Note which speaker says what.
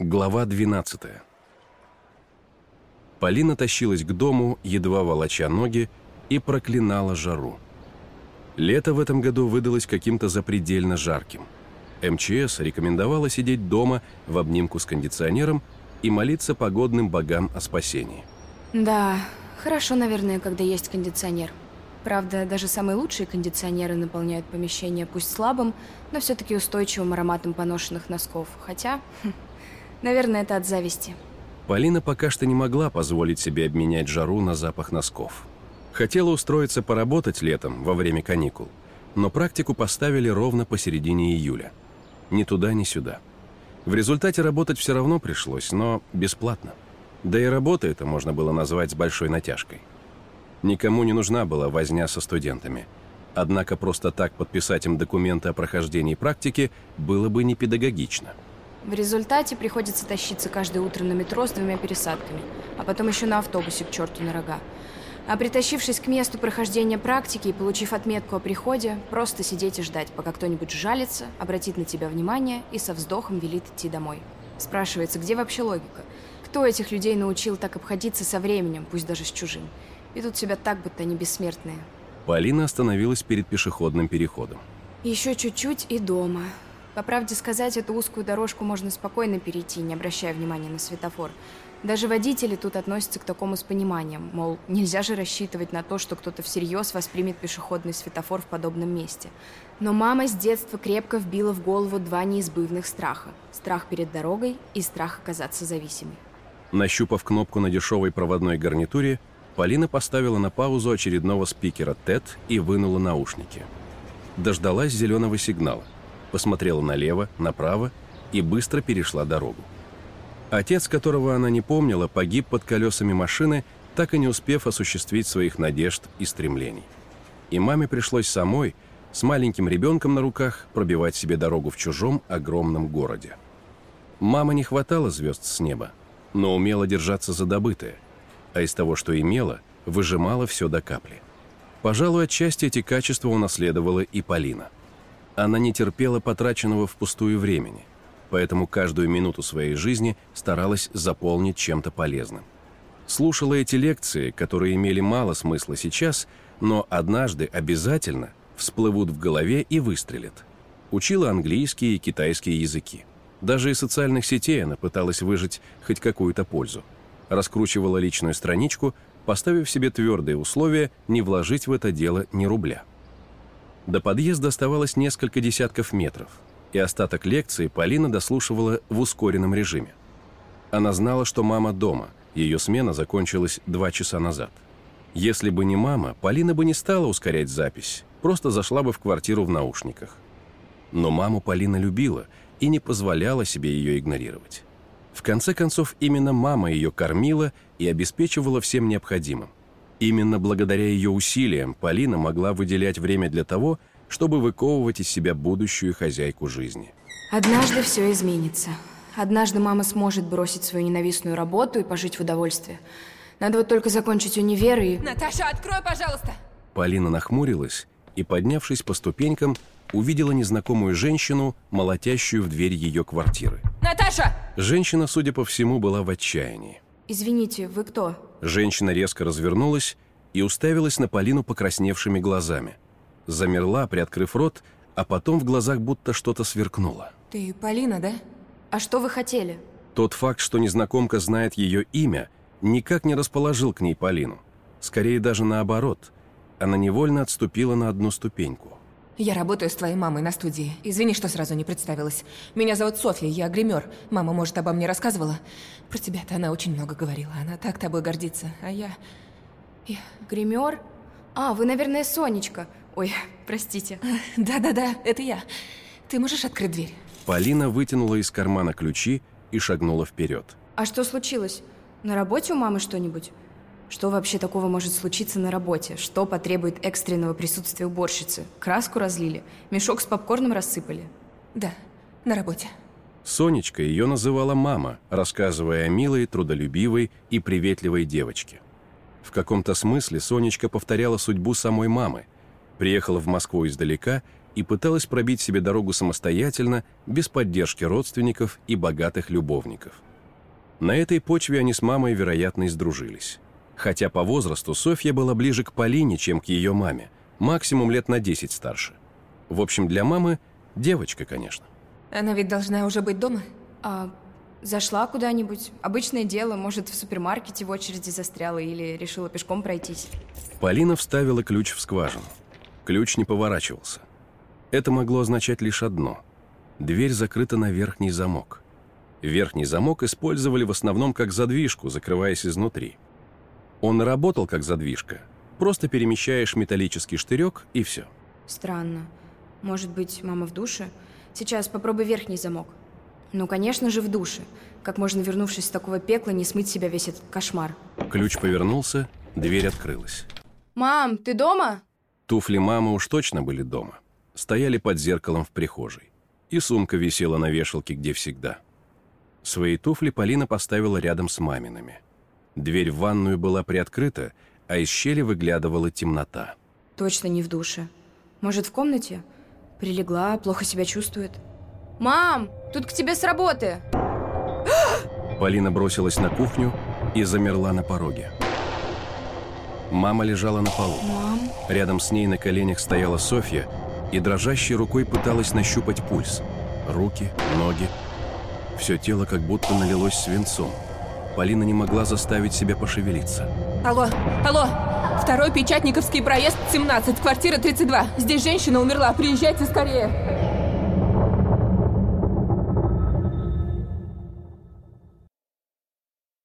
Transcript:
Speaker 1: Глава 12 Полина тащилась к дому, едва волоча ноги, и проклинала жару. Лето в этом году выдалось каким-то запредельно жарким. МЧС рекомендовала сидеть дома в обнимку с кондиционером и молиться погодным богам о спасении.
Speaker 2: Да, хорошо, наверное, когда есть кондиционер. Правда, даже самые лучшие кондиционеры наполняют помещение пусть слабым, но все-таки устойчивым ароматом поношенных носков. Хотя, хм, наверное, это от зависти.
Speaker 1: Полина пока что не могла позволить себе обменять жару на запах носков. Хотела устроиться поработать летом во время каникул, но практику поставили ровно посередине июля. Ни туда, ни сюда. В результате работать все равно пришлось, но бесплатно. Да и работа это можно было назвать с большой натяжкой. Никому не нужна была возня со студентами. Однако просто так подписать им документы о прохождении практики было бы непедагогично.
Speaker 2: В результате приходится тащиться каждое утро на метро с двумя пересадками, а потом еще на автобусе к черту на рога. А притащившись к месту прохождения практики и получив отметку о приходе, просто сидеть и ждать, пока кто-нибудь жалится, обратит на тебя внимание и со вздохом велит идти домой. Спрашивается, где вообще логика? Кто этих людей научил так обходиться со временем, пусть даже с чужим? Ведут себя так, будто они бессмертные.
Speaker 1: Полина остановилась перед пешеходным переходом.
Speaker 2: Еще чуть-чуть и дома. По правде сказать, эту узкую дорожку можно спокойно перейти, не обращая внимания на светофор. Даже водители тут относятся к такому с пониманием, мол, нельзя же рассчитывать на то, что кто-то всерьез воспримет пешеходный светофор в подобном месте. Но мама с детства крепко вбила в голову два неизбывных страха. Страх перед дорогой и страх оказаться зависимой.
Speaker 1: Нащупав кнопку на дешевой проводной гарнитуре, Полина поставила на паузу очередного спикера TED и вынула наушники. Дождалась зеленого сигнала, посмотрела налево, направо и быстро перешла дорогу. Отец, которого она не помнила, погиб под колесами машины, так и не успев осуществить своих надежд и стремлений. И маме пришлось самой, с маленьким ребенком на руках, пробивать себе дорогу в чужом огромном городе. Мама не хватала звезд с неба, но умела держаться за добытое, а из того, что имела, выжимала все до капли. Пожалуй, отчасти эти качества унаследовала и Полина. Она не терпела потраченного впустую времени – поэтому каждую минуту своей жизни старалась заполнить чем-то полезным. Слушала эти лекции, которые имели мало смысла сейчас, но однажды обязательно всплывут в голове и выстрелят. Учила английский и китайский языки. Даже из социальных сетей она пыталась выжить хоть какую-то пользу. Раскручивала личную страничку, поставив себе твердые условия не вложить в это дело ни рубля. До подъезда оставалось несколько десятков метров – и остаток лекции Полина дослушивала в ускоренном режиме. Она знала, что мама дома, ее смена закончилась два часа назад. Если бы не мама, Полина бы не стала ускорять запись, просто зашла бы в квартиру в наушниках. Но маму Полина любила и не позволяла себе ее игнорировать. В конце концов, именно мама ее кормила и обеспечивала всем необходимым. Именно благодаря ее усилиям Полина могла выделять время для того, чтобы выковывать из себя будущую хозяйку жизни.
Speaker 2: Однажды все изменится. Однажды мама сможет бросить свою ненавистную работу и пожить в удовольствие. Надо вот только закончить универ и...
Speaker 3: Наташа, открой, пожалуйста!
Speaker 1: Полина нахмурилась и, поднявшись по ступенькам, увидела незнакомую женщину, молотящую в дверь ее квартиры.
Speaker 3: Наташа!
Speaker 1: Женщина, судя по всему, была в отчаянии.
Speaker 2: Извините, вы кто?
Speaker 1: Женщина резко развернулась и уставилась на Полину покрасневшими глазами – замерла, приоткрыв рот, а потом в глазах будто что-то сверкнуло.
Speaker 3: Ты Полина, да?
Speaker 2: А что вы хотели?
Speaker 1: Тот факт, что незнакомка знает ее имя, никак не расположил к ней Полину. Скорее даже наоборот. Она невольно отступила на одну ступеньку.
Speaker 3: Я работаю с твоей мамой на студии. Извини, что сразу не представилась. Меня зовут Софья, я гример. Мама, может, обо мне рассказывала? Про тебя-то она очень много говорила. Она так тобой гордится. А я...
Speaker 2: я... Гример? А, вы, наверное, Сонечка. Ой, простите.
Speaker 3: Да-да-да, это я. Ты можешь открыть дверь?
Speaker 1: Полина вытянула из кармана ключи и шагнула вперед.
Speaker 2: А что случилось? На работе у мамы что-нибудь? Что вообще такого может случиться на работе? Что потребует экстренного присутствия уборщицы? Краску разлили? Мешок с попкорном рассыпали?
Speaker 3: Да, на работе.
Speaker 1: Сонечка ее называла мама, рассказывая о милой, трудолюбивой и приветливой девочке. В каком-то смысле Сонечка повторяла судьбу самой мамы – приехала в Москву издалека и пыталась пробить себе дорогу самостоятельно, без поддержки родственников и богатых любовников. На этой почве они с мамой, вероятно, и сдружились. Хотя по возрасту Софья была ближе к Полине, чем к ее маме, максимум лет на 10 старше. В общем, для мамы девочка, конечно.
Speaker 3: Она ведь должна уже быть дома?
Speaker 2: А зашла куда-нибудь? Обычное дело, может, в супермаркете в очереди застряла или решила пешком пройтись.
Speaker 1: Полина вставила ключ в скважину. Ключ не поворачивался. Это могло означать лишь одно. Дверь закрыта на верхний замок. Верхний замок использовали в основном как задвижку, закрываясь изнутри. Он работал как задвижка. Просто перемещаешь металлический штырек и все.
Speaker 2: Странно. Может быть, мама в душе? Сейчас попробуй верхний замок. Ну, конечно же, в душе. Как можно, вернувшись с такого пекла, не смыть себя весь этот кошмар?
Speaker 1: Ключ повернулся, дверь открылась.
Speaker 2: «Мам, ты дома?»
Speaker 1: Туфли мамы уж точно были дома. Стояли под зеркалом в прихожей. И сумка висела на вешалке, где всегда. Свои туфли Полина поставила рядом с мамиными. Дверь в ванную была приоткрыта, а из щели выглядывала темнота.
Speaker 2: Точно не в душе. Может, в комнате? Прилегла, плохо себя чувствует. «Мам, тут к тебе с работы!»
Speaker 1: Полина бросилась на кухню и замерла на пороге. Мама лежала на полу.
Speaker 2: «Мам?»
Speaker 1: Рядом с ней на коленях стояла Софья и дрожащей рукой пыталась нащупать пульс. Руки, ноги. Все тело как будто налилось свинцом. Полина не могла заставить себя пошевелиться.
Speaker 3: Алло, алло! Второй Печатниковский проезд, 17, квартира 32. Здесь женщина умерла, приезжайте скорее.